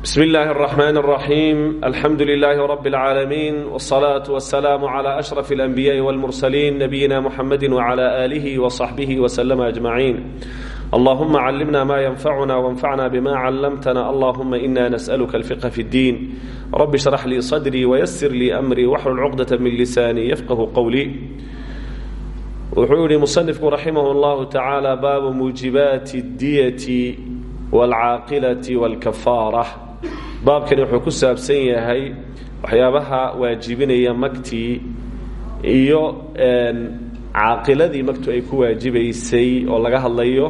بسم الله الرحمن الرحيم الحمد لله رب العالمين والصلاة والسلام على أشرف الأنبياء والمرسلين نبينا محمد وعلى آله وصحبه وسلم أجمعين اللهم علمنا ما ينفعنا وانفعنا بما علمتنا اللهم إنا نسألك الفقه في الدين رب اشرح لي صدري ويسر لي أمري واحلل عقدة من لساني يفقه قولي wuxuu yihi musanifku raximah اllahu tacaala baabu muujibaati اdiyati wاlcaaqilati wاlkafaara baabkani wuxuu ku saabsan yahay waxyaabaha waajibinaya magtii iyo caaqiladii magtu ay ku waajibaysay oo laga hadlayo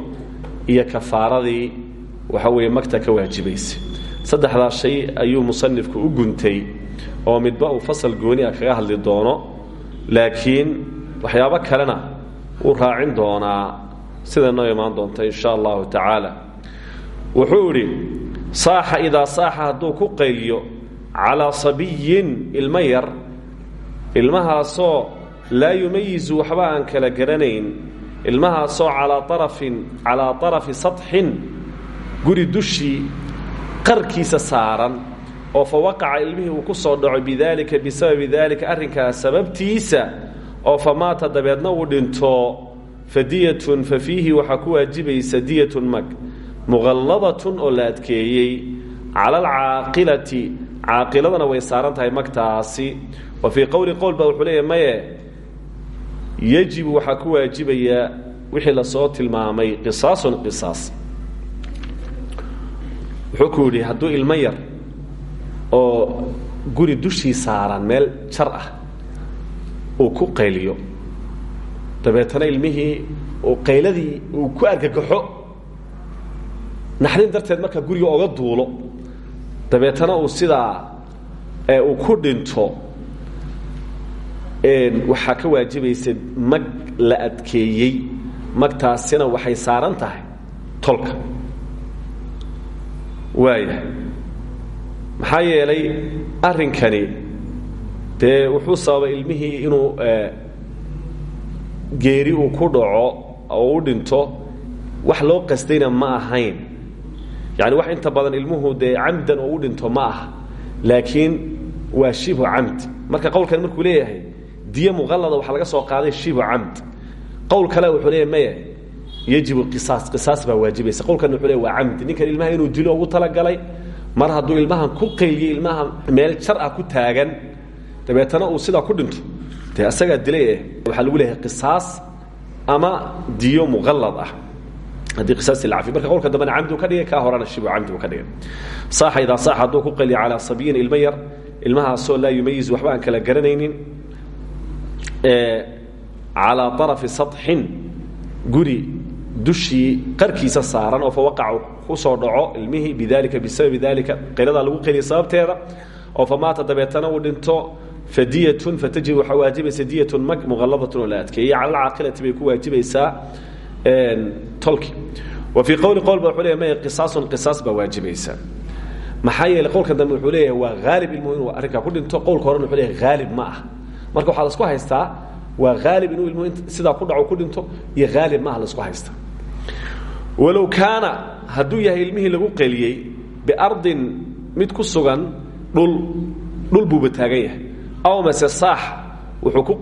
iyo kafaaradii waxa weeye magta ka waajibaysay. Saddexdaa shay ayuu musanifku u guntay oo midba uu fasal gooni ah kaga hadli doono laakiin waxyaabo kalena wuu raacin doonaa sida noo imaan doonta in sha allahu wuxuu saaxa idaa saaxa hadduu ku qayliyo calaa sabiyin ilmo yar ilmahaasoo laa yumayizu waxba aan kala garanayn ilmahaasoo calaa arafin calaa arafi saطxin guri dushii qarkiisa saaran oo fa waqaca ilmihii uu ku soo dhaco bidaalika bisababi daalika arrinkaas sababtiisa oo fa maata dabeedna uu dhinto fa diyatun fa fiihi waxaa ku waajibaysa diyatun mag muqalladatun oo la adkeeyey cala alcaaqilati. Caaqiladana way saaran tahay magtaasi. Wa fii qowli qowl baa wuxuu leeyahy maye yajibu waxaa ku waajibaya wixii la soo tilmaamay qisaasun qisaas. Wuxuu ku yidhi hadduu oo guri dushii saaran meel jar ah uu ku qayliyo dabeetana ilmihii qayladii uu ku argagaxo naxdin darteed markaa guriga oga duulo dabeetana uu sidaa uu ku dhinto waxaa ka waajibaysa mag la adkeeyey. Magtaasina waxay saaran tahay tolka. Waaya maxaa yeelay arrinkani dee wuxuu sababay ilmihii inuu geeri uu ku dhaco oo u dhinto wax loo qastayna ma ahayn yani wax inta badan ilmuhu dee camdan oo u dhinto ma aha. Laakiin waa shibhu camd. Marka qowlkan markuu leeyahay diyo muqallada waxaa laga soo qaaday shibhu camd. Qowl kale wuxuu leeyahy maya yajibu qisaas qisaas baa waajibaysa qowlkan wuxuu leeyahy waa camdi ninkan ilmaha inuu dilo ugu talagalay mar hadduu ilmahan ku qayliyo ilmaha meel jar ah ku taagan dabeetana uu sidaa ku dhinto. Dee asagaa dilay eh waxaa lagu leeyahay qisaas ama diyo muqallad ah haddii qisaastii la cafiyo marka qowlka dambena camdi uu ka dhigay kaa horena shibu camdi uu ka dhigay saaxa idaa saaxa hadduu ku qayliyo calaa sabiyin ilmo yar ilmahaasoo laa yumayiz waxba aan kala garanaynin calaa arafi saطxin guri dushii qarkiisa saaran oo fa waqaca ku soo dhaco ilmihii bidalika bisababi dalika qayladaa lagu qeliya sababteeda oo fa maata dabeetana uu dhinto fadiyatun fatajib waxaa waajibaysa diyatun muqalladatun oo la adkeeyey cala alcaaqilati bay ku waajibaysaa tolki. Wa fii qowli qowl ba wuxuu leeyahy maya qisaasun qisaas baa waajibaysa maxaa yeelay qowlkan dambe wuxuu leeyahay waa haalib ilmuhu inuu arrinkaa ku dhinto. Qowlka horena wuxuu leeyahay haalib ma marka waxaa la isku haystaa waa haalib inuu ilmuhu sidaa ku dhaco ku dhinto iyo ma ah la isku haystaa. Walow kaana hadduu yahay ilmihii lagu qeliyey biardin mid ku sugan dhul dhul buuba taagan yahay. Aw mase saax wuxuu ku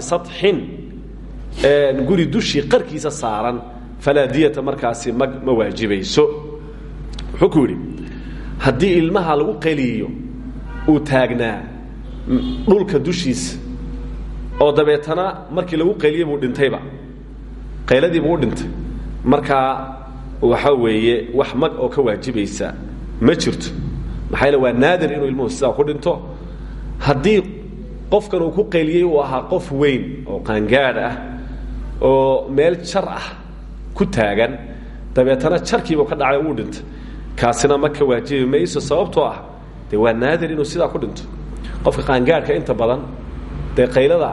saطxin guri dushii qarkiisa saaran falaa diyata markaasi mag ma waajibayso wuxuu ku yidhi haddii ilmaha lagu qayliyo uu taagnaa dhulka dushiisa oo dabeetana markii lagu qayliyey buu dhintayba. Qayladiibuu u dhintay. Markaa waxa weeye wax mag oo ka waajibaysa ma jirto. Maxaa yaele waa naadir inuu ilmuhu sidaa ku dhinto. Haddii qofkan uu ku qayliyey uu qof weyn oo qaangaadh ah oo meel jar ah ku taagan dabeetana jarkiibu ka dhacay uu dhintay. Kaasina ma ka waajibi mayso sababtoo ah dee waa naadir inuu sidaa ku dhinto. Qofka qaangaadhka inta badan dee qaylada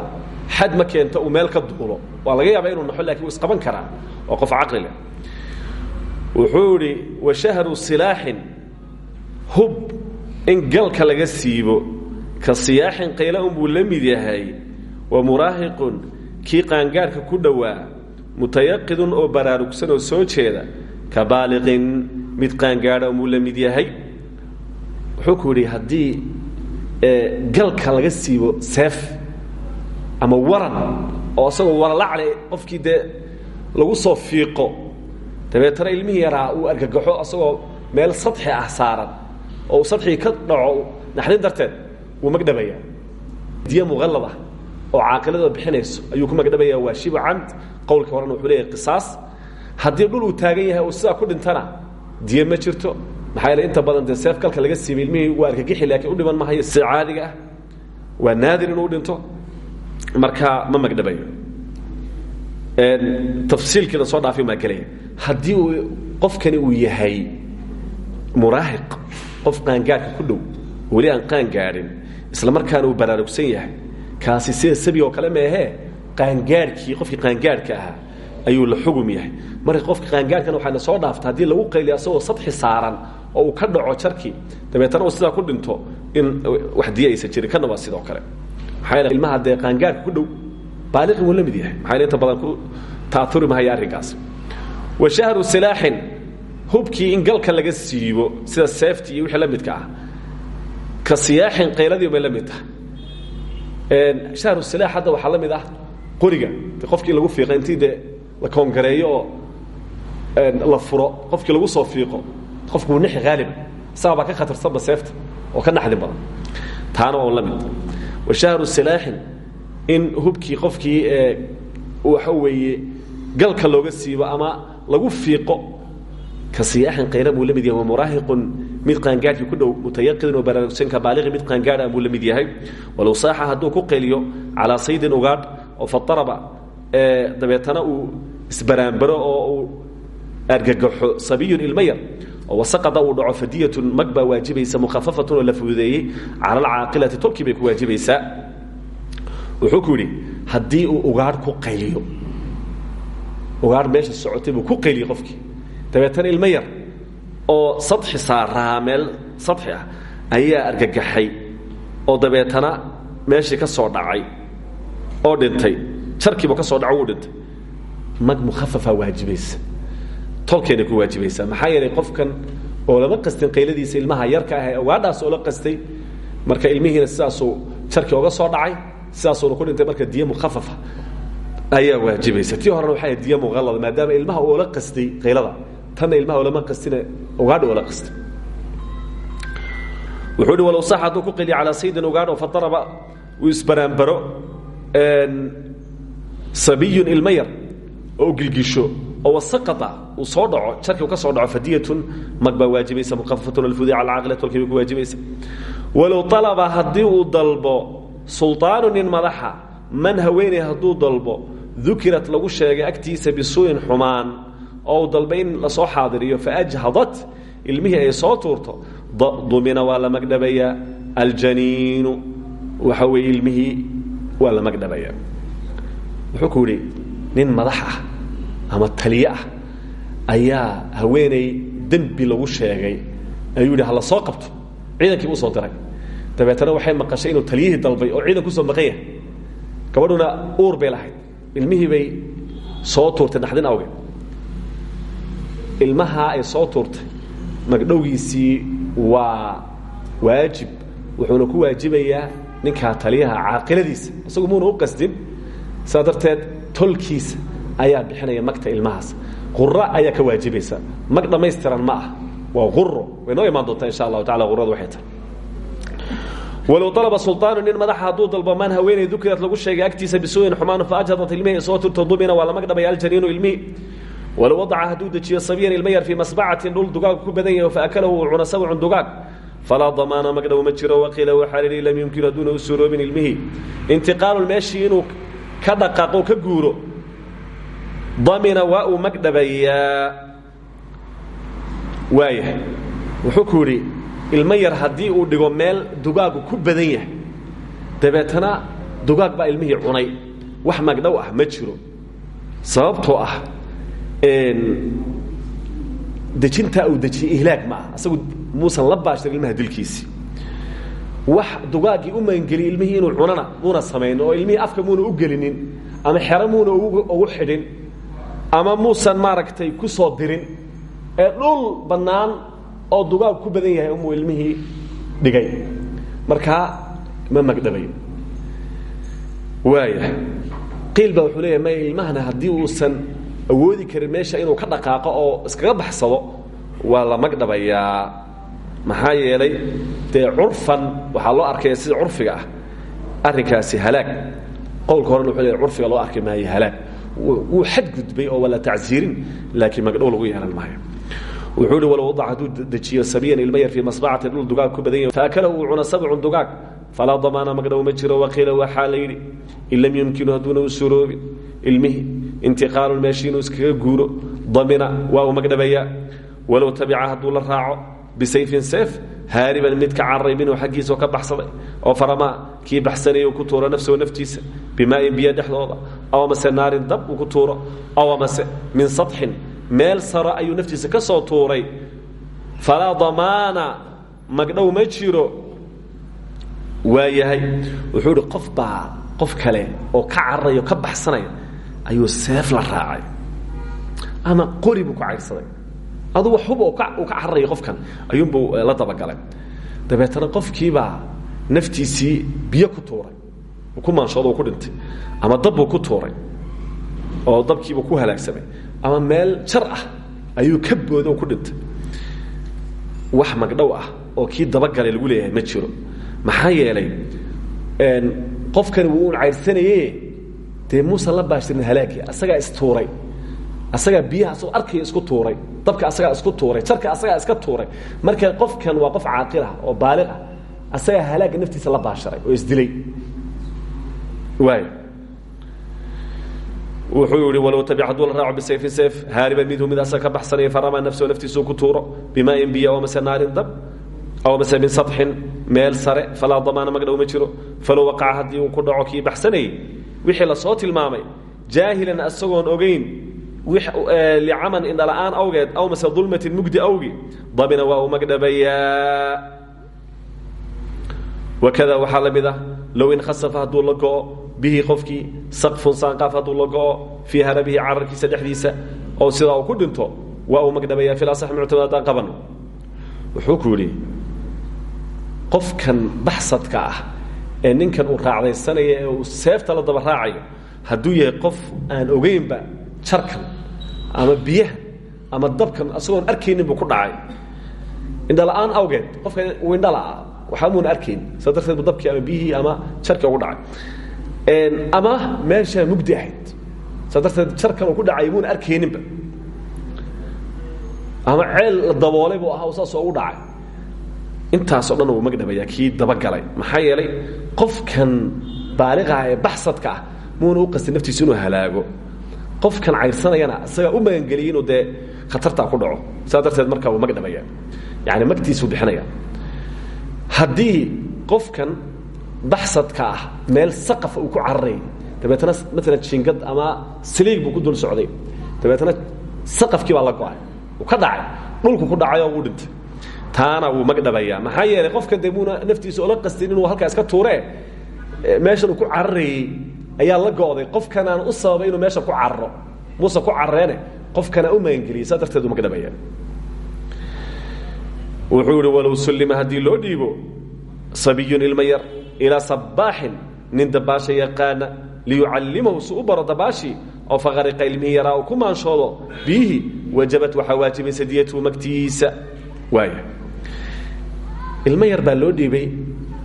xad ma keento meel ka duulo. Waa laga yaaba inuu naxo laakiin wuu isqaban karaa oo qof caqli leh. Wuxuu idhi wa shahru silaaxin hub in galka laga siibo. Ka siyaaxin qayla unbuu la yahay. Wa muraahiqun kii qaangaadhka ku dhowaa mutayaqidun oo baraarugsan oo soo jeeda ka baaliqin mid qaangaadha muu la mid yahay? Wuxuu ku yidhi haddii galka laga siibo seef ama waran oo isagoo waralacle qofkii dee lagu soo fiiqo dabeetana ilmihii yaraa uu argagaxo isagoo meel sadxi ah saaran oo uu sadxigii ka dhaco naxdin darteed wuu magdhabaya diya muqallad ah oo caaqilada bixinayso ayuu ku magdhabaya waa shibu camd qowlka horena wuxuu leeyahay qisaas. Haddii dhul uu taagan yahay uu sidaa ku dhintana diye ma jirto. Maxaa yeele inta badan dee galka laga siibay ilmihii waa argagixi laakiin u dhiman mahayo si caadiga ah. Waa naadir inuu dhinto. Markaa ma magdhabayo. Tafsiilkiina soo dhaafay maa gelaya haddii qofkani uu yahay muraahiq qof qaangaadhka ku dhow weli aan qaan gaadhin isla markaana uu baraarugsan yahay kaasi sida sabi oo kale meehee qaangaadhkii qofkii qaangaadhka ahaa ayuu la xugum yahay. Marka qofka qaangaadhkana waxayna soo dhaafta haddii lagu qayliyo asagoo sadxi saaran oo uu ka dhaco jarkii dabeetana uu sidaa ku dhinto in wax diya aysan jirin. Sidoo kale. Maxaa ilmaha dee qaangaadhka ku dhow baaliqin wuu mid yahay. Maxaa yeele inta badan ku ta'auri mahaya arrinkaas. Wa shahru silaaxin hubkii in galka laga siibo sida seefti iyo wixii la midka ah. Ka siyaaxin qayladii bay la mid shahru silaax hadda waxaa la mid ah qoriga. Qofkii lagu fiiqa intii dee la koongareeyo oo la furo qofkii lagu soo fiiqo qofku wuu nixi haaliba isaga baa ka khatarsanba seefta oo ka naxdi badan. Taana waa la mid. Wa shahru silaaxin in hubkii qofkii waxa weeye galka looga siibo ama lagu fiiqo ka siyaaxin qayra buu la mid yahay wamuraahiqun mid qaangaadhkii ku dhow mutayaqidin oo baraarugsanka baaliqi mid qaangaadha buu la mid yahay. Walow saaxa hadduu ku qayliyo calaa saydin ugaadh oo fadaraba dabeetana uu isbaraanbaro oo uu argagaxo sabiyun ilma yar wasaqada uu dhaco fadiyatun mag baa waajibaysa mukhafafatun oo la fududeeyey cala alcaaqilati tolkii bay ku waajibaysaa wuxuu ku yidhi haddii uu ugaadh ku qayliyo ugaadh meesha socotay buu ku qayliyey qofkii. Dabeetana ilmo yar oo sadxi saaraa meel sadxi ah ayaa argagaxay oo dabeetana meeshii ka soo dhacay oo dhintay. Jarkiiba ka soo dhaco wuu dhintay. Mag mukhafafa waajibaysa tolkeena ku waajibaysaa maxaa yeelay qofkan oo lama qastin qayladiisa ilmaha yarka ah ee ugaadhaas oo la qastay marka ilmihiina sidaasuu jarkii oga soo dhacay sidaasuuna ku dhintay marka diya mukhafafa ayaa waajibaysa tii horena waxay diya muqallada maadaama ilmaha oola qastay qaylada tanna ilmaha olama qastina ugaadha oola qastay. Wuxuu hi walow sax hadduu ku qeliya calaa saydin ugaadh oo fadaraba uu isbaraanbaro sabiyun ilma oo gilgisho oo wasaqata uu soo dhaco jarkii uu ka soo dhaco fadiyatun mag waajibaysa alcaqila tolkii bay ku waajibaysa. Walow alaba haddii uu dalbo sulطaanu nin madaxa man haweeney hadduu dalbo dukirat lagu sheegay agtiisa bisuu'in xumaan oo uu dalbay in la soo xaadiriyo faajhadat ilmihii ay soo tuurto dumina waa la magdhabayaa aljaniinu waxa weeye ilmihii waa la magdhabayaa wuxuu ku yidhi nin madax ah ama taliye ah ayaa haweeney dembi lagu sheegay. Ayuu yidhi hala soo qabto ciidankii u soo diray. Dabeetana waxay maqashay inuu taliyihii dalbay oo ciidan ku soo maqan yahay. Gabadhuna uur bay lahayd. Ilmihii bay soo tuurtay naxdin awgeed ilmahaa ay soo tuurtay magdhowgiisii waa waajib. Wuxuuna ku waajibayaa ninkaa taliyaha caaqiladiisa. Isagu muuna u qasdin sidaa darteed ayaa bixinaya magta ilmahaas. Qura ayaa ka waajibaysa. Mag ma ah waa uro way noo imaan insha allahu tacala uradu waxay tahay. Walow alaba sulطaanu nin madaxa hadduu man haweeney dukirat lagu sheegay agtiisa bisuu'in xumaan faajhadat ilmihii soo turto dumina waa ilmihi walow wadaca hadduu dejiyo sabiyan ilma yar fii masbacatin dhul dugaagu ku badan yahay faakalahu uu cuna sawcun dugaag falaa damaana magdhow ma jiro waqiila waxaa lihi lam yumkin hadduuna u suuroobin ilmihii intiqaalun meeshii inuu ka dhaqaaqo ka guuro damina waa uu magdhabayaa waaya wuxuu ku yidhi ilmo yar haddii uu baa ilmihii sababtoo ah dejintaa uu dejiyey ihlaag ma ah asagu muusan la baashir ilmaha dilkiisii wax dugaaggii u magangeliyey ilmihii inuu cunana muuna samaynin oo afka muuna u gelinin ama xero muuna ugu xidhin ama muusan maaragtay ku soo dirin ee dhul bannaan oo dugaag ku badan yahay umuu ilmihii dhigay. Markaa ma magdhabayo waaya qiil baa wuxuu leeyahay may ilmahana haddii uusan awoodi karin meesha inuu ka dhaqaaqo oo iskaga baxsado waa la magdhabayaa. Maxaa yeelay dee curfan waxaa loo arkaya sida curfiga ah. Arrinkaasi halaag. Qowlka horena wuxuu leeyahay curfiga loo arki maayo halaag. Wuu xadgudbay oo waa la laakiin magdhow lagu yeelan maayo. Wuxuu hi walow wadac hadduu sabiyan ilma yar fii masbacati dhul dugaag ku badan yahy faakalahu uu cuna sabcun dugaag. Falaa damaana magdhow ma jiro waqiila waxaa la yidhi. In yumkinu hadduuna u suroobin ilmihi intiqaalun meeshii inuu iskaga guuro damina waa uu magdhabayaa walow tabica la raaco bisayfin seef haariban mid ka cararay minhu xaggiisa oo ka baxsaday oo faramaa kii baxsanayay ku tuuro nafsahu naftiisa bimaain biyo dhexdooda aw amase naarin dab ku tuuro aw amase min sadxin meel saro ayuu naftiisa ka soo tuuray. Falaa damaana magdhow ma jiro. Waayahay wuxuu idhi qof kale oo ka cararaya oo ka baxsanaya ayuu seef la raacay. Ama qori buu ku cayrsaday. Adugu xub uu ka cararaya qofkan ayuunbuu la dabagalay. Dabeetana qofkiibaa naftiisii biyo ku tuuray. Ku maanshoodo ku dhintay. Ama dabbuu ku tuuray. Oo dabkiibuu ku halaagsamay. Ama meel jar ah ayuu ka boodo ku dhintay. Wax magdhow ah oo kii dabagalay lagu leeyahay ma jiro. Maxaa yeelay qofkani wuu un cayrsanaye dee muusan la baashirin halaagii asagaa istuuray asagaa biyaha asagoo arkaya isku tuuray. Dabka asagaa isku tuuray. Jarka asagaa iska tuuray. Marka qofkan waa qof caaqil ah oo baaliq ah. Asagaa halaagga naftiisa la baasharay oo isdilay waay wuxuu yihi walow tabic hadduu la raaco bisayfin sayf haariban midhu mid asaga ka baxsanaya faramaa nafsahu naftiisuu ku tuuro bimaain biyo oo mase naarin dab aw mase min sadxin meel sare falaa damaana magdhow ma jiro falow waqaca haddii uu ku dhaco kii baxsanayey wixii la soo tilmaamay jaahilan asagoon ogeyn licaman indhala'aan awgeed aw mase dulmatin mugdi awgi damina waa magdhabayaa wakada waxaa la mid ah low inkhasafa hadduu la go'o bihi qofkii saqfun saanqaaf hadduu la go'o fii harabihi cararkiisa dhexdiisa ku dhinto waa uu magdhabayaa fil asax muctamad haddaan wuxuu ku qofkan baxsadka ah ee ninkan uu raacdaysanaya ee uu seefta la daba raacayo hadduu yahay qof aan ogeynba jarkan ama biyaha ama dabkan asagoon arkaynin buu ku dhacay. Indhala-aan awgeed qofka uu indhala waxba muuna arkayn saa darteed bu dabkii ama biyihii ama jarkii ugu dhacay. Ama meeshaa mugdi ahayd saa darteed jarkan uu ku dhacay muuna arkayninba. Ama ceel la daboolay buu ahaa saasoo ugu dhacay intaasoo dhan uu magdhabayaa kii dabagalay. Maxaa yeelay qofkan baaliqaha ee baxsadka ah muuna u qastin naftiisu inuu halaago. Qofkan cayrsanayana isagaa u magangeliyay inuu dee khatartaa ku dhaco. Saa darteed markaa uu magdhabaya yani magtiisuu bixinaya. Haddii qofkan baxsadka ah meel saqafa uu ku cararayay dabeetana maalan jingad ama saliig buu ku dul socday. Dabeetana saqafkii baa la go'ay. Uu ka dhacay dhulku ku dhacay oo uu dhintay taana wuu magdhabayaa maxaa yeelay qofkan dee muuna naftiisa ola qastin inuu halkaa iska tuuree meeshan ku cararayey ayaa la go'day. Qofkanaan u sababay inuu meesha ku cararo muuse ku carareene qofkanaa u magangeliyey darteed uu magdhabaya wuxuu ihi walow sullima haddii loo dhiibo sabiyun ilma yar ilaa nin dabaasha yaqaana liyucallimahu si u baro dabaashii oo faqariqa ilmihii yaraa uu ku wajabat waxaa waajibaysa diyatuhu magtiisa waaya ilmo yar baa loo dhiibay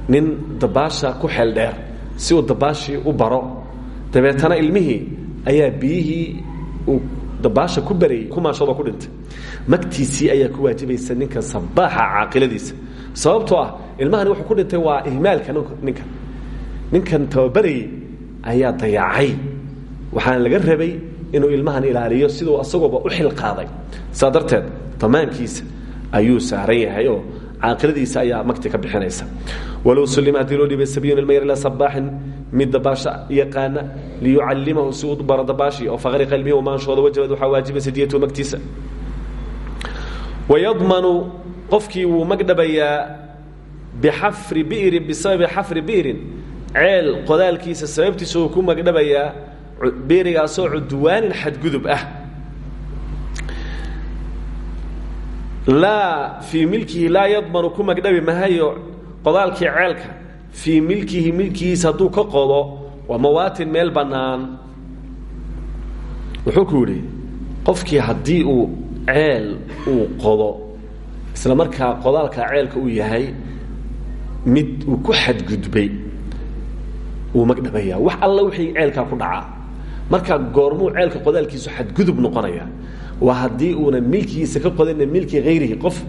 nin dabaasha ku xeel dheer. Si uu dabaashii u baro dabeetana ilmihii ayaa biyihii uu dabaasha ku barayey ku maanshoodo ku dhintay. Magtiisii ayaa ku waajibaysa ninkan sabaaxa caaqiladiisa. Sababtoo ah ilmahani wuxuu ku dhintay waa ihmaalka ninkan ninkan tababarayey ayaa dayacay. Waxaana laga rabay inuu ilmahan ilaaliyo siduu asagooba u xil qaaday saa darteed damaankiisa ayuu saaran yahay oo caaqiladiisa ayaa magti ka bixinaysa. Walow sullima haddii loo dhiibay sabiyun ilma yar ilaa sabaaxin mid dabaasha yaqaana liyucallimahu si uu baro dabaashii oo faqriqa ilmihi maanshooda wajabad waxaa waajibaysa diyatu magtiisa wayadmanu qofkii wuu magdhabayaa bixafri bi'rin bisababi xafri bi'rin ceel qodaalkiisa sababtiisa uu ku magdhabayaa bi'rigaasoo cudwaanin xadgudub ah laa fii milkihi laa yadmanu ku magdhabi mahayo qodaalkii ceelka. Fii milkihi milkigiisa hadduu ka qodo waa mawaatin meel bannaan. Wuxuu ku yidhi qofkii haddii uu ceel uu qodo isla markaa qodaalkaa ceelka uu yahay mid uu ku xadgudbay wuu magdhabayaa. Wax alla wixii ceelkaa ku dhacaa. Marka goormuu ceelka qodaalkiisu xadgudub noqonaya waa haddii uuna milkigiisa ka qodayna milki hayrihi qof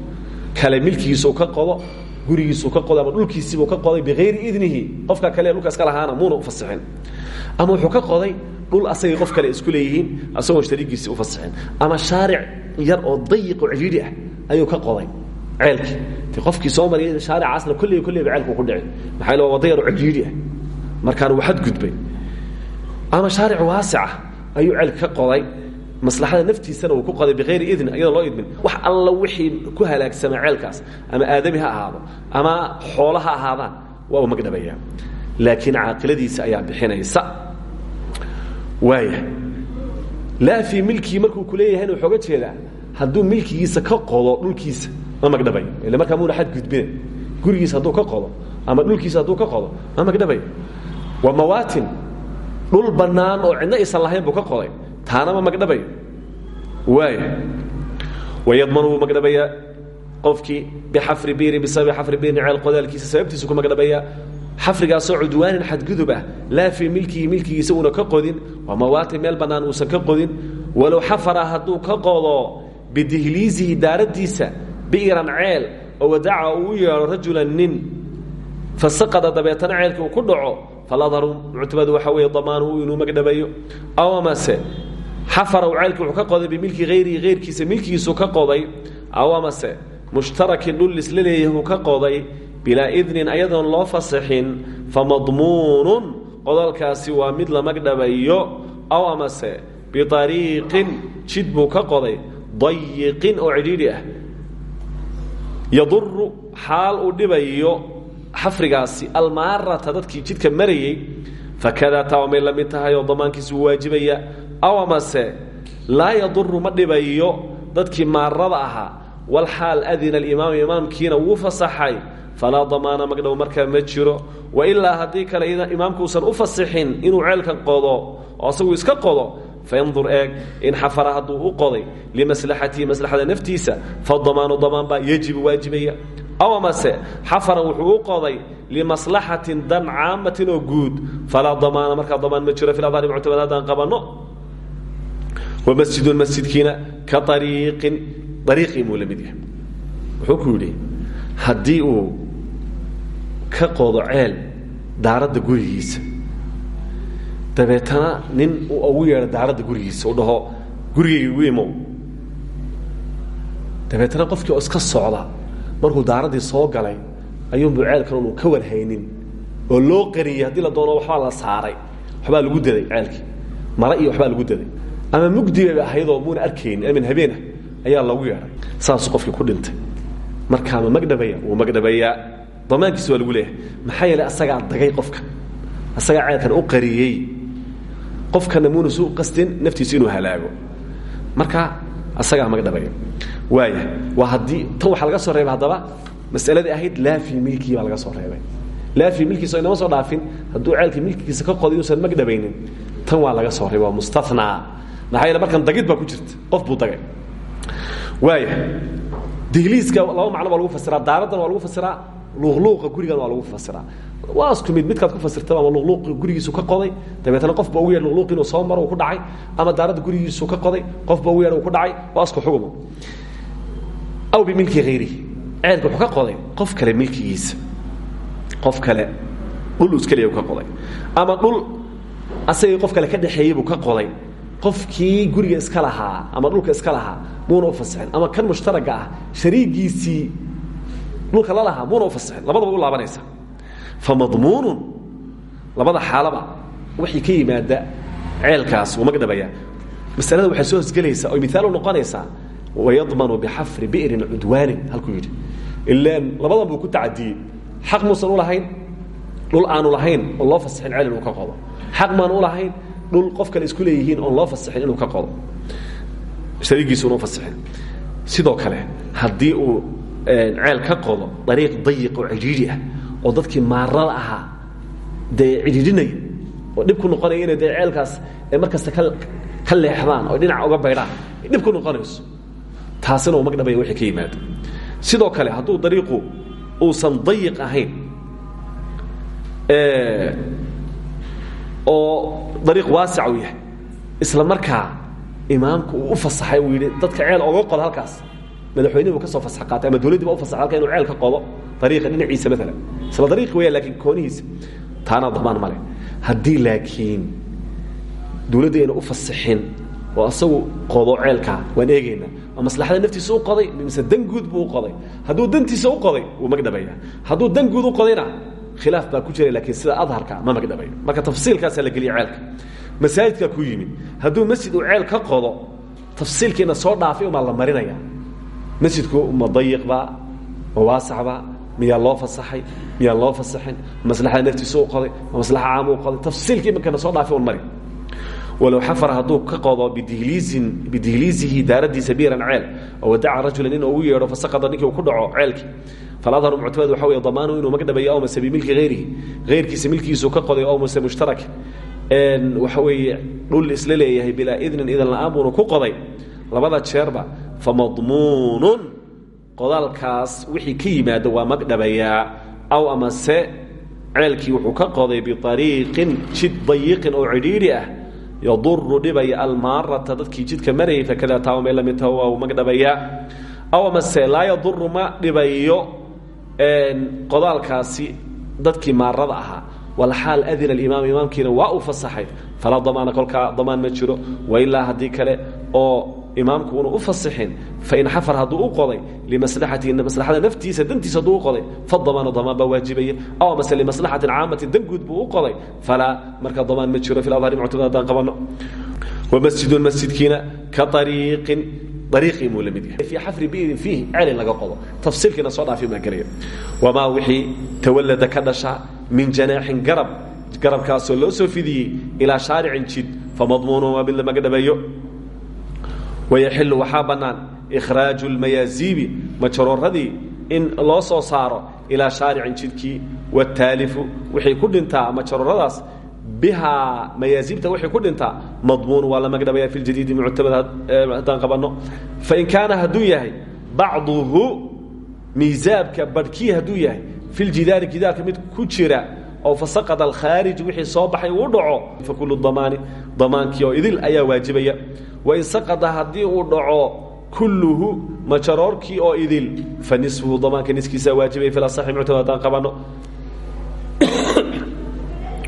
kale milkigiisau ka qodo gurigiisuu ka qodo ama dhulkiisiibuu ka qoday bikayri idnihi qofka kale dhulka iska lahaana muuna ufasixin ama wuxuu ka qoday dhul asagii qof kale isku leeyihiin asagoon shariigiisii ufasixin ama shaaric yar oo dayiq oo cidhiidhi ah ayuu ka qoday ceelkii. De qofkii soo mariyay shaaricaasna kolleyba kolleyba ceelku ku dhici maxaa yale waa wada yar ah. Markaan uu xadgudbay ama shaaric waasica ayuu ceelka ka qoday maslaxada naftiisana uu ku qoday bikayri idni iyadoo loo idmin. Wax alla wixii ku halaagsama ceelkaas ama aadami ha ahaado ama xoolo ha ahaadaan waa uu magdhabayaa laakiin caaqiladiisa ayaa bixinaysa. Waaya laa fii milkii markuu ku leeyahayna wuxuu oga jeedaa hadduu milkigiisa ka qodo dhulkiisa ma magdhabayo ille markaa muuna xadgudbina gurigiisa hadduu ka qodo ama dhulkiisa hadduu ka qodo ma magdhabayo waa mawaatin dhul bannaan oo cidno isan lahayn buu ka qoday taana ma magdhabayo waaya wayadmanu wuu magdhabayaa qofkii bixafri biirin bisababi xafri biirin ceel qodaalkiisa sababtiisu ku magdhabayaa xafrigaasoo cudwaanin xadgudub ah. Laa fii milkihi milkigiisa uuna ka qodin waa mawaatin meel bannaan uusan ka qodin. Walow xafara hadduu ka qodo bidihliisihi daaraddiisa bi'ran ceel oo wadaca uu u yeedho rajulan nin fasaqada dabeetana ceelkii uu ku dhaco faladharu muctamadu waxa weeye damaanuhu inuu magdhabayo. Aw amase xafara ceelkii wuxuu ka qoday bimilki hayrihi hayrkiisa milkigiisuu ka qoday aw mushtarakin dhul isla ka qoday bilaa idnin ayadoon loo fasaxin famadmuunun qodalkaasi waa mid la magdhabayo aw amase biariiqin jid buu ka qoday dayiqin oo cidhiidhi ah yaduru xaal uu dhibayo xafrigaasi almaarata dadkii jidka marayey fakadaa taa waa may la damaankiisu waajibaya aw amase laa yaduru ma dhibayo dadkii maarada ahaa walxaal adina alimaamu imaamkiina wuu fasaxay. Falaa damaana magdhow markaa ma jiro. Wailaa haddii kale imaamku uusan u fasixin inuu ceelkan qodo oo asagu iska qodo fayandur eeg in xafara hadduu u qoday. Limaslaxatihi maslaxada naftiisa fadamaanu damaan baa yejibu waajibaya. Aw amase xafara wuxuu qoday limaslaxatin dan caamatin oo guud. Falaa damaana markaa damaan ma jiro filadhari muctamad haddaan qabanno wamasjidun masjidkiina ka ariiqin ariiqii muu la mid uu ka qodo ceel daaradda gurigiisa dabeetana nin uu ugu yeedho daaradda gurigiisa u dhaho gurigayga igu imow dabeetana oo iska socda markuu daaraddii soo galay ayuunbu ceelkan unu ka warhaynin oo loo qariyey haddii la doono waxbaa la saaray waxbaa lagu daday ceelkii mara iyo waxbaa lagu daday ama mugdigaba ahaydoo muuna arkaynin amin habeenah ayaa loogu yeedhay saasuu qofkii ku dhintay. Markaa ma magdhabaya wuu magdhabayaa. Damaankiisa waa lagu leeyahay maxaa yeelay asagaa dagay qofka. Asagaa ceelkan u qariyey. Qofkana muuna su qastin naftiisu inuu halaago. Marka asagaa magdhabaya. Waaya waa haddii tan waxaa laga soo reebay haddaba masaladii ahayd laa fii milkii baa laga soo reebay. Laa fii milkiisa inama soo dhaafin hadduu ceelkii milkigiisa ka qoday inuusan magdhabaynin tan waa laga soo reebay waa maxaa markan dagid baa ku jirta. Qof buu dagay. Waaya dihliiska laba macno baa lagu fasiraa daaraddan waa lagu fasiraa luuqluuqa gurigan waa lagu fasiraa waa isku mid midkaad ku fasirtaba ama luqluuqi gurigiisu ka qoday dabeetana qof ba ugu yeedh luqluuq inuu soo maro uu ku dhacay ama daaradda gurigiisu ka qoday qof ba ugu yeedh uu ku dhacay waa isku xugumo. Aw bimilki hayrihi ceelka wuxuu ka qoday qof kale milkigiisa. Qof kale dhul iska leeya ka qoday ama dhul asagii qof kale ka dhexeeyey buu ka qoday qofkii guriga iska lahaa ama dhulka iska lahaa muuna u fasixin. Ama kan mushtaraga ah shariigiisii dhulka la lahaa muuna u fasixin. Labadaba u laabanaysa famadmuunun labada xaalaba waxay ka yimaada ceelkaas wuu magdhabaya masalada waxay soo hosgelaysaa oy miaal noqonaysaa wayadmanu bixafri bi'rin cudwaanin halkuu yidhi. Ilaan labadan buu ku tacadiyey. Xaq muusan u lahayn dhul aanu lahayn oon loo fasixin ceel inuu ka qodo xaq maanu u lahayn dhul qof kale isku leeyihiin oon loo fasixin inuu ka qodo shariigiisu unu fasixin. Sidoo kale haddii uu ceel ka qodo dariiq dayiq oo cidhiidhi ah oo dadkii maarada ahaa dee cidhiidhinaya oo dhib ku noqonaya inay dee ceelkaas ay mar kasta ka leexdaan oo dhinaca uga baydhaan dhib ku noqonayso. Taasina uu magdhabaya wixii ka yimaado sidoo kale hadduu dariiqu uusan dayiq ahayn oo dariiq waasic uu yahay. Isla markaa imaamku uu u fasaxay uu yidhi dadka ceel oga qodo halkaas. Madaxweynihi u ka soo fasax qaatay ama dawladdii ba u fasaxay halka inu ceel ka qodo dariiqa dhinaciisa maalan isla dariiqi weeyaan laakiin koonihiisa taana damaan male haddii laakiin dawladda ayna u fasaxin oo asagu qodo ceelkaa waan eegaynaa. Oo maslaxada naftiisa u qoday mise dan guud buu u qoday? Hadduu dantiisa u qoday wuu magdhabaya hadduu dan guud u qodayna khilaaf baa ku jira laakiin sida adharka ma magdhabayo marka tafsiilkaasaa la geliya ceelka. Masaajidkaa ku yimid hadduu masjid uu ceel ka qodo tafsiilkiina soo dhaafay umaa la marinaya. Masjidku ma dayiqbaa ma waasacbaa miyaa loo fasaxay miyaan loo fasaxin maslaxada naftiisa u qoday ma maslaxa caama u qoday tafsiilkii markana soo dhaafay un mari. Walow xafara hadduu ka qodo bidihliizin bidihliizihi daaradiisa biiran ceel oo wadaca rajulan in ugu yeedho fasaqada ninkii uu ku dhaco ceelkii faladharu muctamad waxa wey damaanu inuu magdhabayo aw mase bimilki hayrihi hayrkiisa milkiisu ka qoday aw mase mushtarak. Waxa weeye dhul isla leeyahay bilaa idnin idan la'aan buunu ku qoday. Labada jeerba famadmuunun qodaalkaas wixii ka yimaada waa magdhabayaa aw amase ceelkii wuxuu ka qoday biariiqin jid dayiqin oo cidhiidhi ah. Yaduru dhibaya almaarata dadkii jidka marayay fakada taawamay la mid taha waa magdhabayaa aw amase laa yaduru ma dhibayo qodaalkaasi dadkii maarada ahaa walxaal adina alimaam imaamkiina waa uu fasaxay. Falaa damaana kolkaa damaan ma jiro wailaa haddii kale oo imaamku una u fasixin fain xafar hadduu u qoday limaslaxatihi maslaxada naftiisa dantiisa hadduu u qoday fadamaanu damaan baa waajibaya. Aw amase limaslaxatin caamatin dan guud buu u qoday falaa marka damaan ma jiro fi adhari muctamad haddaan qabanno wamasjidun masjidkiina ka ariiqin ariiqii muu la yahay. Fii xafri biidin fiihi ceel in laga qodo. Tafsiilkiina soo dhaafi maa gelaya wamaa wixii tawallada ka dhasha min janaaxin garab garabkaasoo loo soo fidiyey ilaa shaaricin jid famadmuunu waa mid la magdhabeeyo wayaxilu waxaa bannaan ikhraaju lmayaasiibi majarooradii in loo soo saaro ilaa shaaricin jidkii. Wataalifu wixii ku dhintaa majarooradaas bihaa mayaasiibta wixii ku dhintaa madmuun waa la magdhabaya fi ljadiidi muctamad haddaan qabanno. Fain kaana hadduu yahay bacduhu miisaabka badhkii hadduu yahay fi ljidaari jidaarka mid ku jira oo fasaqada alkhaarij wixii soo baxay uu dhaco fakulu damaani damaankii oo idil ayaa waajibaya. Wain saqada haddii uu dhaco kulluhu majaroorkii oo idil fa nisfuhu damaanka niskiisaa waajibaya fi asaxi muctamad haddaan qabanno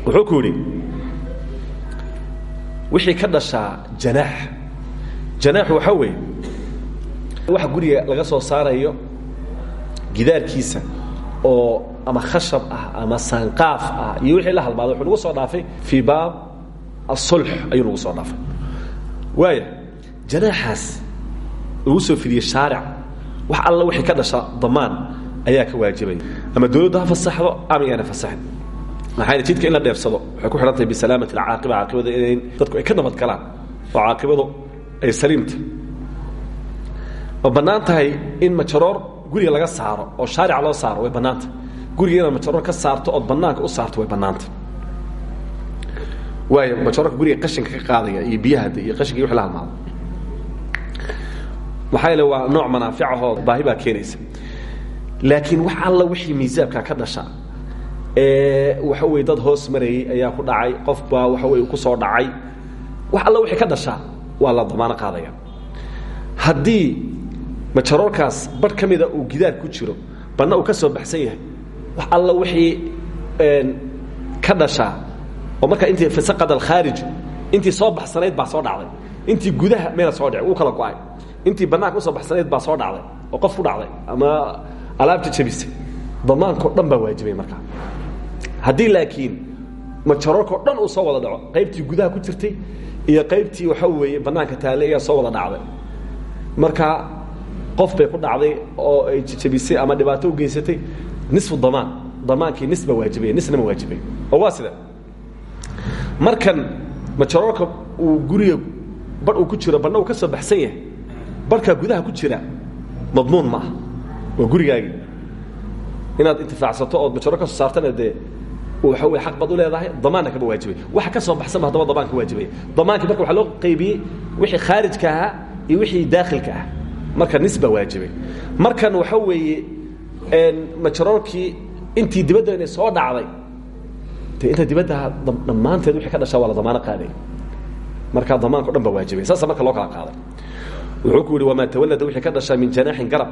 wuxuu ku yidhi wixii ka dhashaa janaax. Janaaxu waxaa weeye waxa guriga laga soo saarayo gidaarkiisa oo ama khashab ah ama saanqaaf ah iyo wixii la halmaada wuxuu nagu soo dhaafay fii baab asulx ayuu nagu soo dhaafay. Waaya janaaxaas lagu soo fidiyey shaaric wax alla wixii ka dhasha damaan ayaa ka waajibaya ama dawladdu ha fasaxdo ama yaana maxaa jidka in la dheefsado? Waxay ku xidhan tahay bisalaamat alcaaqiba caaqibada inay dadku ay ka nabad galaan. Oo caaqibadu ay saliimta. Ma bannaan tahay in majaroor guriga laga saaro oo shaarica loo saaro way bannaanta guriga inaad ka saarto ood bannaanka u saarto way bannaanta waayo majaroorka guriga qashinka ka qaadaya iyo biyahada iyo qashinka iyo la halmaado maxaa yeele waa nooc manaaficahoo baahi baa keenaysa. Laakiin wax alla wixii miisaabka ka dhasha waxa wey dad hoos marayey ayaa ku dhacay. Qof baa waxa wey ku soo dhacay. Wax alla wixii ka dhashaa waa la damaano qaadaya. Haddii majaroorkaas badh ka mida uu gidaar ku jiro banna uu ka soo baxsan yahay wax alla wixii ka dhashaa oo markaa intii fasaqad alkhaarij intii soo baxsanayd baa soo dhacday. Intii gudaha mayna soo dhici wuu kala go'ay. Intii bannaanka u soo baxsanayd baa soo dhacday oo qof ku dhacday ama alaabta jabisay. Damaankao dhan baa waajibay markaa haddii laakiin majaroorkao dhan uu soo wada dhaco qaybtii gudaha ku jirtay iyo qaybtii waxa weeye bannaanka taale ayaa soo wada dhacday. Marka qof bay ku dhacday oo ay jabisay ama dhibaato u geysatay nisfu damaan. Damaankii nis baa nisna waajibay. Oo waa markan majaroorka uu guriga badh uu ku jiro banna uu ka soo baxsan yahay. Barhkaa gudaha ku jira madmuun ma aha waa gurigaagii inaad intifaacsato ood majaro ka soo saartana dee wey aq baad u leedahay damaanna kama waajibay. Waxa ka soo baxsan ba hadaba damaan ka waajibaya damaankii marka waxa loo qaybiyey wixii khaarijka ahaa iyo wixii daakhilka ah. Marka nis baa waajibay. Markan waxa weeye majaroorkii intii dibadda inay soo dhacday de inta dibadda dhammaanteed wixii ka dhashaa waa la damaano qaaday. Markaa damaanka o dhan baa waajibay. Saasa marka loo kala qaaday. Wuxuu ku yidhi wamaa tawallada wixii ka dhashaa min janaaxin garab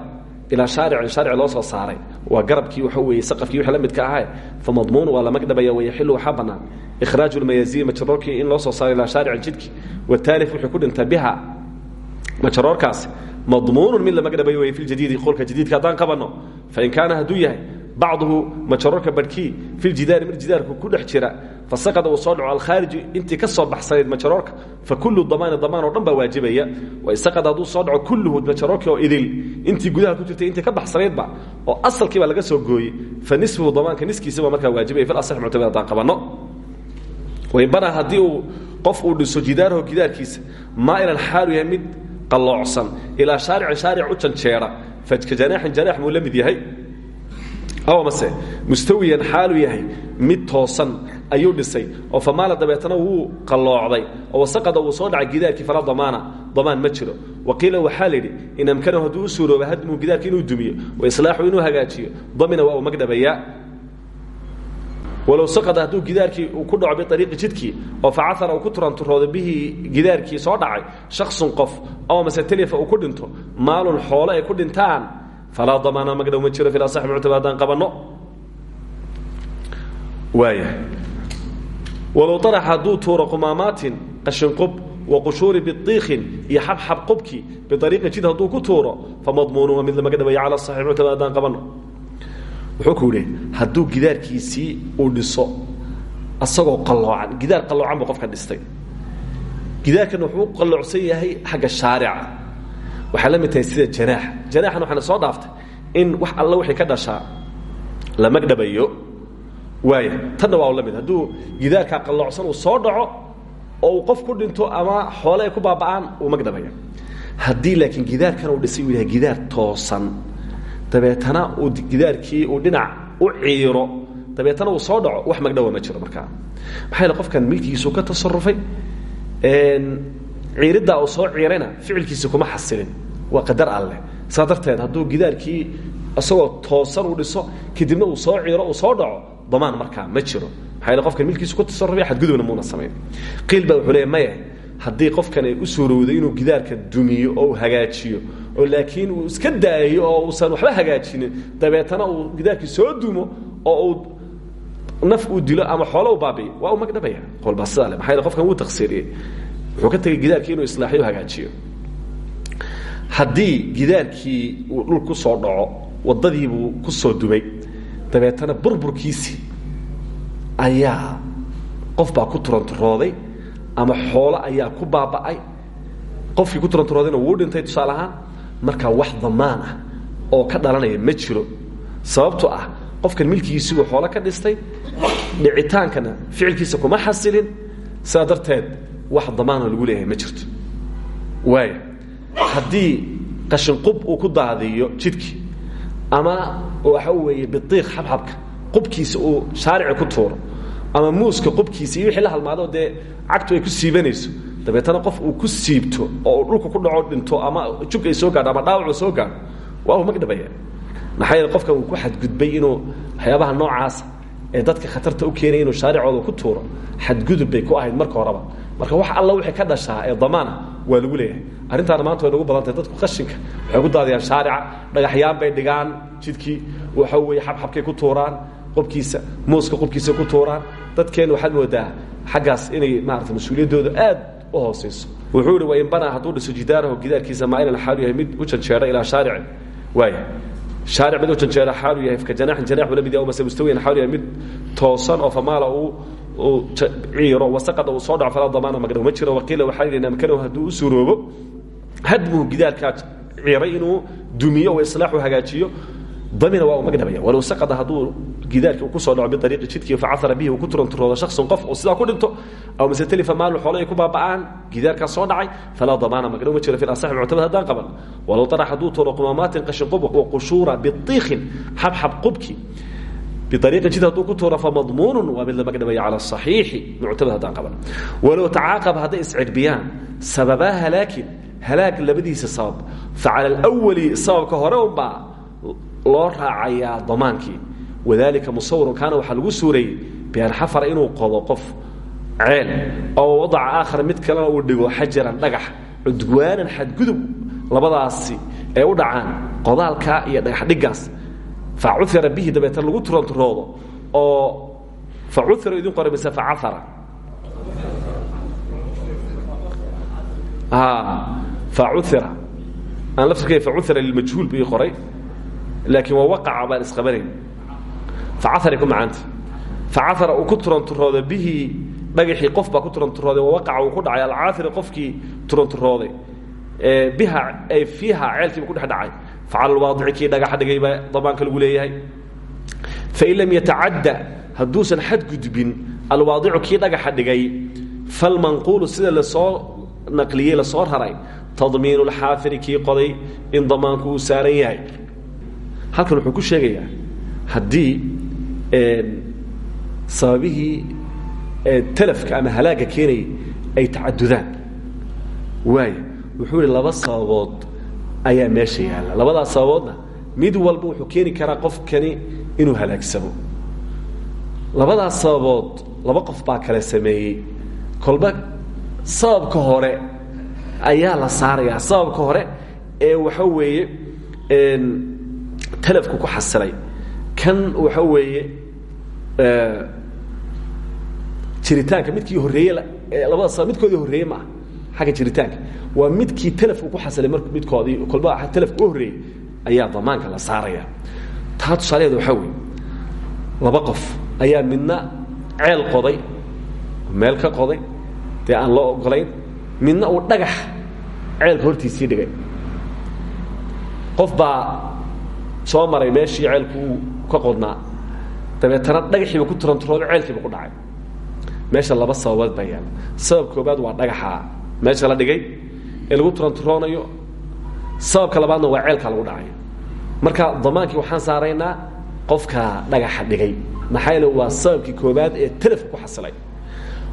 ilaa shaaricin shaaric loo soo saaray. Waa garabkii waxa weeye saqafkii wixii la midka ahaa famadmuun waa la magdhabaya wayaxilu waxaa bannaan. Ikhraaju lmayaziyi majaroorkii in loo soo saaray ilaa shaaricin jidkii wataalif wuxuu ku dhintaa biha. Majaroorkaasi madmuunu mid la magdhabayo way fi ljadiidi qolka jadiidka haddaan qabanno fain kaana hadduu yahay bacduhu majaroorka barhkii fi ljidaari mid jidaarku ku dhex jira fasaqada uu soo dhaco alkhaariji intii ka soo baxsanayd majaroorka fa kullu damaani damaan oo dhan baa waajibaya waisaqada hadduu soo dhaco kulluhu majaroorkii oo idil intii gudaha ku jirtay intii ka baxsanaydba oo asalkii baa laga soo gooyey fa nisfuhu damaanka niskiisa baa markaa waajibaya fil asax muctamad haddaan qabanno. Wainbanaa haddii uu qof uu dhiso jidaaraho gidaarkiisa maa'ilan xaalu yahay mid qalloocsan mase mustawiyan xaalu yahay mid toosan ayuu dhisay oo famaala dabeetana wuu qalloocday oo wasaqada wuu soo dhacay gidaarkii fala damaana damaan ma jiro. Waqiila waxaa layidhi in amkanahu hadduu u suurooba hadmuu gidaarki inuu dumiyo wa islaaxu inuu hagaajiyo damina waa uu magdhabayaa walow saqada hadduu gidaarkii uu ku dhaco biariiqi jidkii oo facahara uu ku turanturoodo bihii gidaarkii soo dhacay shaksun qof aw mase telifa uu ku dhinto maalun xoolo ay ku dhintaan falaa damaana magdhow ma jiro fil asax muctaba haddaan qabanno. Waaya walow araxa hadduu tuuro qumaamaatin qashinqub wa qushuuri biiikin iyo xabxab qubkii biariiqi jid hadduu ku tuuro famadmuunu waa mid la magdhabaya cala saxix muctaba haddaan qabanno. Wuxuu ku yidhi hadduu gidaarkiisii uu dhiso asagoo qalloocan gidaar qalloocan buu qofka dhistay. Gidaarkan wuxuu u qalloocsan yahay xagga shaarica waxay la mid sida janaax janaaxan waxaana soo dhaaftay in wax alla wixii ka dhashaa la magdhabayo. Waaya tanna waa la mid. Hadduu gidaarkaa qalloocsan uu soo dhaco oo qof ku dhinto ama xoole ay ku baaba'aan uu magdhabaya haddii laakiin gidaarkan uu dhisay yahay gidaar toosan dabeetana uu gidaarkii uu dhinac u ciiro dabeetana uu soo dhaco wax magdhawa ma jiro markaa. Maxaa yaele qofkan milkigiisuu ka tasarufay ciiriddaa uu soo ciirayna ficilkiisa kuma xasilin. Waa qadar alleh saa darteed hadduu gidaarkii isagoo toosan uu dhiso kadibna uu soo ciiro uu soo dhaco damaan markaa ma jiro. Maxaa qofkan milkiisu ku tasarufay xadgudubna muuna samayn. Qiil baa wuxuu haddii qofkan ay u suurowday inuu gidaarka dumiyo oo hagaajiyo oo laakiin uu iska daayo oo uusan waxba hagaajinin dabeetana uu gidaarkii soo dumo oo uu naf uu dilo ama xoolo u baabiyo waa magdhabaya qolbaa sidaa le maxaa qofkan wuu taksiiriyey wuxuu ka tegey gidaarkii inuu islaaxiyo hagaajiyo. Haddii gidaarkii uu dhul ku soo dhaco waddadiibuu ku soo dumay dabeetana burburkiisii ayaa qof baa ku turanturooday ama xoolo ayaa ku baaba'ay. Qofkii ku turanturoodayna wuu dhintay tusaale ahaan markaa wax damaan ah oo ka dhalanaya ma jiro. Sababto ah qofkan milkigiisii uu xoolo ka dhistay dhicitaankana ficilkiisa kuma xasilin. Sidaa darteed wax damaanoo lagu leeyahay ma jirto. Waaya haddii qashinqub uu ku daadiyo jidkii ama waxa weeye biiq xabxabka qubkiisa uu shaarici ku tuuro ama muuska qubkiisa iyo wixii la halmaado dee cagtu ay ku siibanayso dabeetana qof uu ku siibto oo uu dhulka ku dhaco dhinto ama jug soo gaadho ama dhaawacu soo gaadho waa uu magdhabaya maxaa yeele uu ku xadgudbay inuu waxyaabaha noocaasa ee dadka khatarta u keenaya inuu shaaricooda ku tuuro xadgudub bay ku ahayd marka horeba marka wax alla wixii ka dhashaa ee damaana waa lagu leeyahay. Arrintaana maanta way nagu badantahay dadku qashinka. Waxay ku daadiyaan shaarica dhagaxyaan bay dhigaan jidkii waxa weeye xabxabkay ku tuuraan qubkiisa muuska qubkiisa ku tuuraan. Dadkeen waxaad moodaa xaggaas inay maarata mas'uuliyaddooda aad u hoosayso wuxuu ihi wain banaa hadduu dhiso jidaarahu gidaarkiisa maa'ilan xaalu yahay mid u janjeera ilaa shaaricin waaya shaaric mid u janjeera xaalu yahay ka janaaxin janax buu la mid yahay mase mustawiyan xaalu yahay mid toosan oo famaala uu ciiro wasaqada uu soo dhaco falaa damaana magdhow ma jiro waqiila waxaa yidhi amkanahu hadduu u suuroobo hadmuhu gidaarkaa ciiray inuu dumiyo wa islaaxu hagaajiyo. Damina waa uu magdhabaya walow saqada hadduu gidaarkii uu ku soo dhaco biariiqi jidkii facahara bihi uu ku turanturoodo shaksun qof oo sidaa ku dhinto aw mise talifa maalu xoolo ay ku baaba'aan gidaarkaas soo dhacay falaa damaana magdhow ma jiro fi asaxi muctamad haddaan qaban. Walow tarax hadduu tuuro qumamaatin qashin qub wa qushuura biiikin xabxab qubki biariiqin jid hadduu ku tuuro famadmuunun waa mid la magdhabaya cala asaxiixi muctamad haddaan qaban walow tacaaqaba hadday iscidhbiyaan sababaa halaakin halaag labadiisa sabab facala alwali sababka hore unbaa loo raacayaa damaankii wadalika musawirun kaana waxaa lagu suurayey bian xafara inuu qodo qof ceel oo wadaca aakhar mid kalena uu dhigo xajaran dhagax cudwaanan xadgudub labadaasi ay u dhacaan fa cuira bihi dabeetna lagu turanturoodo oo fa cuira idin qora mise facaara facuira aan laftirkay facuira lilmajhuul bii qoray laakiin waa waqaca baan isqabanayn. Facaray ku macaanta. Facaara uu ku turanturooda bihi dhagaxii qof baa ku turanturooday wawaqaca uu ku dhacay alcaafiri qofkii turanturooday. Biha ay fiiha ceelkiiba ku dhex dhacay alwaadici kii dhagaxa dhigay baa damaanka lagu leeyahay. Fain lam yatacadda hadduusan xadgudbin alwaadicu kii dhagaxa dhigay falmanquulu sida la soo naqliyey la soo raray tadmiinu lxaafiri kii qoday in damaanku saaran yahay. Halkan wuxuu ku sheegayaa haddii sababihii talafka ama halaagga keenayay ay tacadudaan. Waaya wuxuu laba sababood ayaa meesha yaalla. Labadaas sababoodna mid walba wuxuu keeni karaa qofkani inuu halaagsamo labadaas sababood laba qof baa kala sameeyey. Kolba sababka hore ayaa la saarayaa. Sababka hore ee waxa weeye talafku ku xasilay kan waxa weeye jiritaanka midkii horreeye labada sabab midkoodii horreeye ma aha xagga jiritaanka waa midkii talafku ku xasilay mar midkoodii kolba talafka u horreeyey ayaa damaanka la saaraya. Taa tusaalaheeda waxaa weeye laba qof ayaa midna ceel qoday meel ka qoday dee aan loo ogolayn midna uu dhagax ceelka hortiisii dhigay. Qof baa soo maray meeshii ceelku ka qodnaa dabeetana dhagaxiiba ku turanturooday ceelkiiba ku dhacay. Meesha laba sababood baa sabab koobaad waa dhagaxa meesha la dhigay ee lagu turanturoonayo. Sababka labaadna waa ceelka lagu dhacayo marka damaankii waxaan saaraynaa qofka dhagaxa dhigay. Maxaa yeele waa sababkii koobaad ee talafka ku xasilay.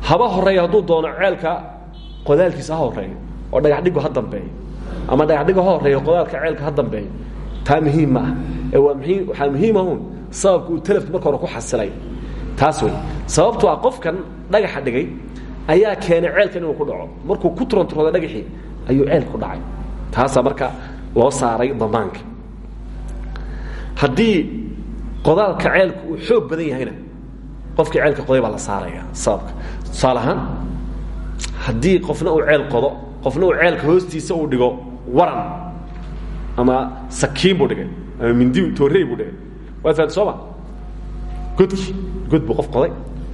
Haba horreeya hadduu doono ceelka qodaalkiisa ha horeeyo oo dhagaxdhigu ha dambeeyo. Ama dhagaxdhigu ha horeeyo qodaalka ceelka ha dambeeyo. Taa muhiim ma ah. Ee waa muhiim waxaa muhiimahun sababka uu talafku hore ku xasilay. Taas wey sababtu ah qofkan dhagaxa dhigay ayaa keenay ceelkan inuu ku dhaco. Markuu ku turanturooday dhagaxii ayuu ceelka ku dhacay. Taasaa marka loo saaray damaanka. Haddii qodaalka ceelku uu xoog badan yahayna qofkii ceelka qoday baa la saaraya sababka. Tusaale ahaan haddii qofna uu ceel qodo qofna uu ceelka hoostiisa uu dhigo waran ama sakiin buu dhigay ama mindi toorey buu dhigay waad fahamta sooma godki god buu qof qoday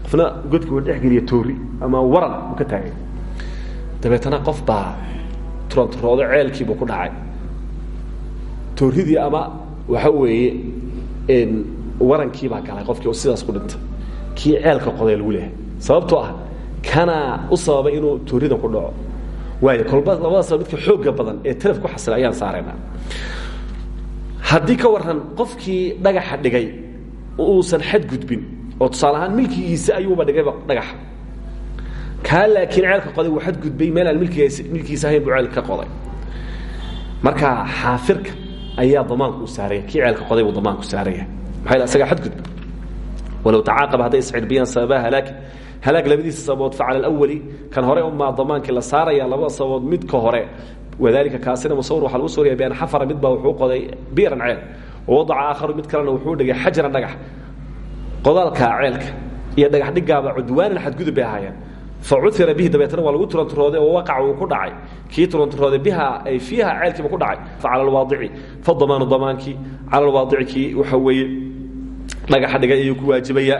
qofna godki uu dhexgeliya toori ama waran ka taagay. Dabeetana qof baa turanturoodo ceelkiibuu ku dhacay. Tooridii ama waxa weeye warankiibaa galay qofkii sidaas ku dhintay. Kii ceelka qoday lagu leehay sababtoo ah kanaa u sababay inuu tooridan ku dhaco. Waayo kolba labadaasba midka xooga badan ee talaf ku xasila ayaan saaraynaa haddii ka waran qofkii dhagaxa dhigay uusan xadgudbin oo tusaale ahaan milkigiisa ayuuba dhigayba dhagaxa kaa laakiin ceelka qoday wuu xadgudbay meel aan milkigiis milkiisa ahayn buu ceelka ka qoday. Marka xaafirka ayaa damaanku u saaraya kii ceelka qoday buu damaanku saaraya. Yidhaha isagaa xadgudba walow tacaaqaba hadday iscirbiyaan sababaha halaakin halaag labadiisa sababood facala alawali kan hore umaa damaankii la saaraya labada sababood midka hore. Wadalika kaasina musawir waxaa lagu suuraya bian xafara mid baa wuxuu qoday biiran ceel. Wawadaca aakharu mid kalena wuxuu dhigay xajaran dhagax qodaalka ceelka iyo dhagax dhigaaba cudwaanan xadgudub bay ahaayeen. Fa cuira bihi dabeetna waa lagu turanturooday oo waqaca uu ku dhacay. Kii turanturooday biha ay fiiha ceelkiiba ku dhacay. Facala alwaadici fadamaanu damaankii cala alwaadici kii waxa weeye dhagaxa dhigay ayuu ku waajibaya.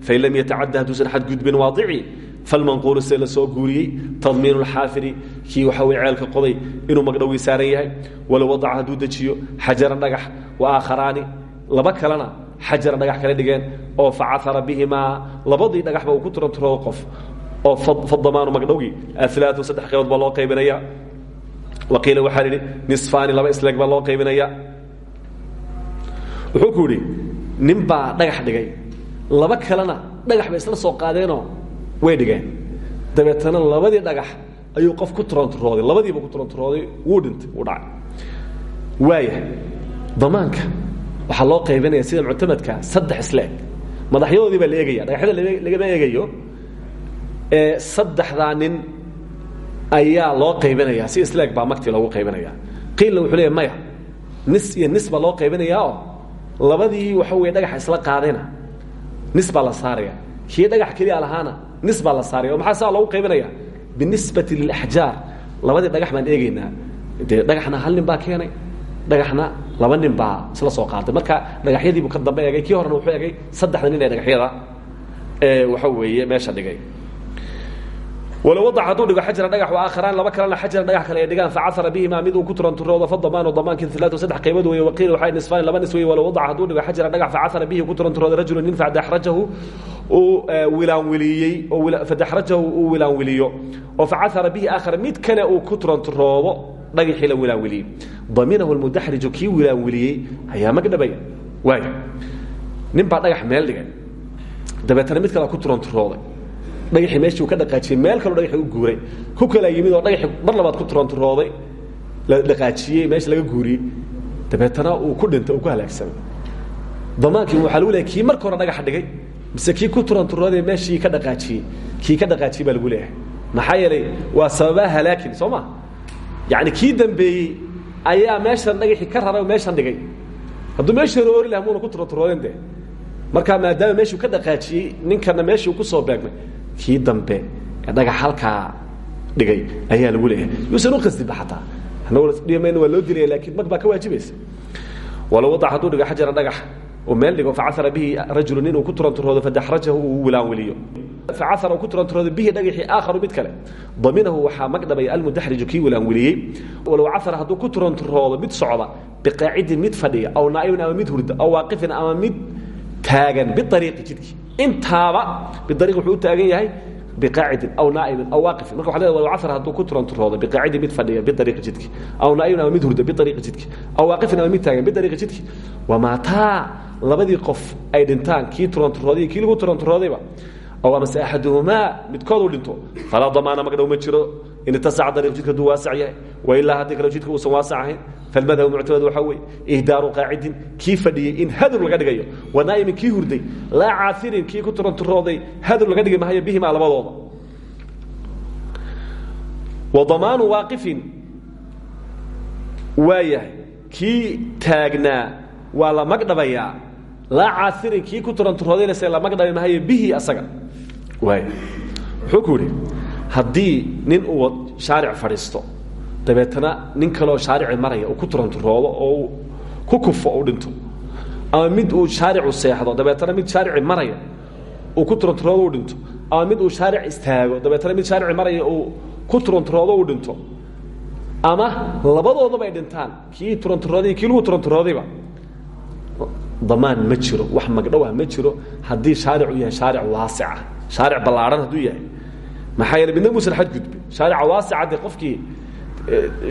Fain lam yatacadda hadduusan xadgudbin waadici falmanquulu sida la soo guuriyey. Tadmiinu lxaafiri kii waxa weye ceelka qoday inuu magdhowgii saaran yahay. Walow wadaca hadduu dejiyo dhagax wa aakharaani. Laba kalena xajaran dhagax kala dhigeen oo facaara bihimaa labadii dhagaxba ku turanturoodo qof oo fadamaanu magdhowgii alaau saddex qaybood baa qaybinaya. Waqiila waxaa idhi nisfaani laba isleeg baa qaybinaya. Wuxuu ku yidhi nin dhagax dhigay laba kalena dhagax bay isla soo qaadeenoo way dhigeen. Dabeetana labadii dhagax ayuu qof ku turanturooday labadiiba ku turanturooday wuu dhintay wuu dhacay. Waaya damaanka waxaa loo qaybinaya sida muctamadka saddex isleeg. Madaxyadoodii baa la eegaya dhagaxyada lagama eegayo ee saddexdaa ayaa loo qaybinaya si isleeg baa magtii loogu qaybinaya qiilna wuxuu leeya maya nis iyo nis loo qaybinayaa labadii waxa weye dhagaxa isla qaadayna nis la saaraya kii dhagax keliya lahaana nis la saaraya maxaa saa loogu qaybinaya binisbati lilaxjaar labadii dhagax baan eegaynaa. Dhagaxna hal nin keenay dhagaxna laba nin baa isla soo qaatay. Marka dhagaxyadiibuu ka dambe kii horena wuxuu egay saddexda nin ee dhagaxyada ee waxa weeye meesha dhigay. Walow wadac hadduu dhigo xajara dhagax aakharaan laba kalena xajara dhagax kale ay dhigaan facaara bihimaa mid uu ku turanturoodo fadamaanu damaankii ilaatu saddex qaybood weeye waqiila waxaa nisfaani laba nis weeye walow wadac hadduu dhigo xajara dhagax facaara bihi ku turanturooda rajulu nin fadaxrajahu uu wilaanwiliyey oo fadaxrajahu uu wilaanwiliyo. Oo facaara bihi aakhara mid kale uu ku turanturoodo dhagaxii la wilaanwiliyey daminahu lmudaxriju kii wilaanwiliyey ayaa magdhabaya waaya nin dhagax meel dhigay. Dabeetana mid kale ku turanturooday dhagaxii meeshii uu ka dhaqaajiyey meel kaloo dhagaxii u guuray. Ku kala yimid oo dhagaxii mar labaad ku turanturooday la dhaqaajiyey meesha laga guuriyey. Dabeetana uu ku dhintay uu ku halaagsamay. Damaankii waxaa lagu leeyahay kii hore dhagax dhigay mise kii ku turanturooday meeshii ka dhaqaajiyey kii ka dhaqaajiyey baa lagu leeyahay. Maxaa yeelay waa sababaa halaakin soo yacni kii dambeeyey ayaa meeshan dhagaxii ka raray oo meeshan dhigay. Hadduu meeshii hore ori laha muuna ku turanturoodeen dee. Markaa maadaama meeshuu ka dhaqaajiyey ninkana meeshii ku soo beegmay kii dambe ee dhagax halkaa dhigay ayaa lagu leeyahay. Yuusan u qasdiba xataa. Anamadhiman waa loo dilaya laakiin mag baa ka waajibaysa. Walow wadac hadduu dhigo xajara dhagax oo meel dhigo facaara bihi rajulu nin uu ku turanturoodo fadaxrajahu uu wilaanweliyo facaara uu ku turanturoodo bihi dhagaxii aakharu mid kale. Daminahu waxaa magdhabaya almudaxriju kii wilaanweliyey walow caara hadduu ku turanturoodo mid socda biqaacidin mid fadhiya aw naa'ibin ama mid hurda aw waaqifin ama mid taagan biariiqi jidkii intaaba biariiq wuxuu u taagan yahay biqaacidin aw naaibin aw waaqifin. Marka waa le walow casr hadduu ku turanturoodo biqaacidin mid fadhiya biariiqi jidki. Aw naa'ibin ama mid hurda biariiqi jidki. Aw waaqifin ama mid taagan biariiqi jidki. Wamaataa labadii qof ay dhintaan kii turanturooday kii lagu turanturoodayba aw amase axaduhumaa midkood uu dhinto falaa damaana magdhow ma jiro in itasaca dariiq jidka hadduu waasac yahay wailaa haddii kale jidka uusan waasac ahayn falmadhabu muctamad waxaa weeye ihdaaru qaacidin kii fadhiyey in hadur laga dhigayo wanaa'imin kii hurday laa caairin kii ku turanturooday hadur laga dhigi mahayo bihimaa labadooda. Wa damaanu waaqifin waayahay kii taagnaa waa la magdhabayaa laa caairin kii ku turanturoodaynas la magdhabi mahayo bihi asaga. Wuxuu ku yidhi nin uu shaaric fadhiisto dabeetana nin kaleoo shaarici maraya uu ku turanturoodo oo uu ku kufo u dhinto ama mid uu shaaricu seexdo dabeetana mid shaarici maraya uu ku turanturoodo u dhinto ama mid uu shaaric istaago dabeetana mid shaarici maraya uu ku turanturoodo u dhinto ama labadoodaba ay dhintaan kii turanturooday kii lagu turanturoodayba damaan ma jiro wax magdhow ma jiro haddii shaaricu yahay shaaric waasica shaaric ballaadhan hadduu yahay. Maxaa yeele midna muusan xadgudbin shaarica waasica dee qofkii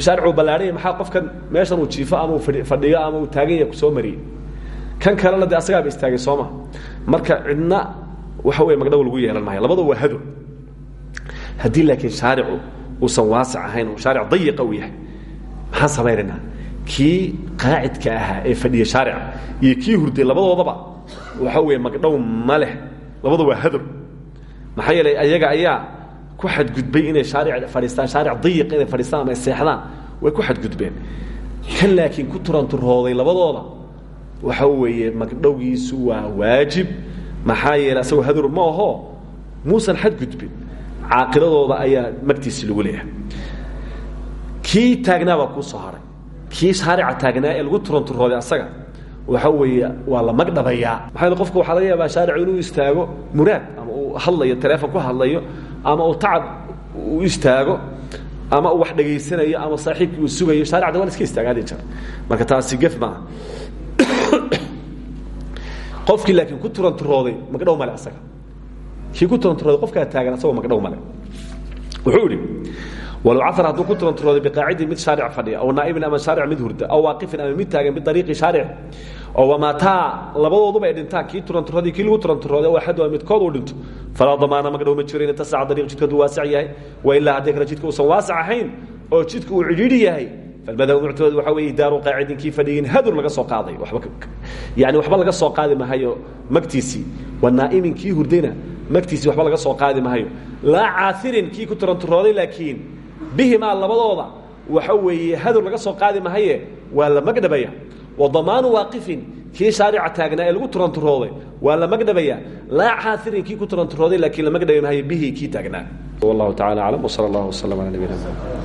shaaricuu ballaadhanya maxaa qofkan meeshan uu jiifo ama uu fadhiyo ama uu taagan yahay ku soo mariyey? Kan kalena dee asagaaba istaagay sooma. Marka cidna waxa wey magdhow lagu yeelan maayo. Labada waa hado haddii laakiin shaaricu uusan waasic ahayn oo shaaric dayiqa uu yahay maxaan kii qaacidka ahaa ee fadhiya shaarica iyo kii hurday labadoodaba waxa weeye magdhow ma leh. Waa hadow maxaa yeelay ayaga ayaa ku xadgudbay inay shaaric fadhiistaan shaaric dayiq inay fadhiistaan ama seexdaan way ku xadgudbeen. Kan laakiin ku turanturooday labadooda waxa weeye magdhowgiisu waa waajib. Maxaa yeeley asagoo hadur ma aho muusan xadgudbin. Caaqiladooda ayaa magtiisi lagu leeyahay. Kii taagnaabaa kuu soo kii shaarica taagnaa ee lagu turanturooday asaga waxa weeye waa la magdhabayaa. Maxaa qofka waxaa laga yaabaa shaaricu inuu istaago muraad ama uu hadlayo taleefon ku hadlayo ama uu tacab u istaago ama uu wax dhegaysanayo ama saaxiibkii uu sugayo shaaricda waa la iska istaaga had jeer marka taasi gef maaha qofkii laakiin ku turanturooday magdhow male asaga. Kii ku turanturooday qofkaa taagan asagoo magdhow male wuxuu idhi walow caar hadduu ku turanturooday biqaacidin mid shaaric fadhiya aw naa'ibin ama shaaric mid hurda aw waaqifin ama mid taagan biariiqi shaaric oo wamaataa labadooduba ay dhintaan kii turanturadii kii lagu turanturooday oo axadu midkood uu dhinto. Falaa damaana magdhow ma jiro in tasaca dariiq jidka hadduu waasic yahay wa ilaa haddii kale jidka uusan waasic ahayn oo jidka uu cidhiidhi yahay falmadhabu muctamad waxa weeye idaaru qaacidin kii fadhiyin hadur laga soo qaaday yani waxba laga soo qaadi mahayo magtiisii wa naa'imin kii hurdayna magtiisii waxba laga soo qaadi mahayo. Laa caairin kii ku turanturooday laakiin bihimaa labadooda waxa weeye hadur laga soo qaadi mahaye waa la magdhabaya wa damaanu waaqifin kii shaarica taagnaa ee lagu turanturooday waa la magdhabaya laa caairin kii ku turanturooday laakiin la magdhabi mahayo bihi kii taagnaa wallahu tacala aclam wsala allah waslm ala mxamed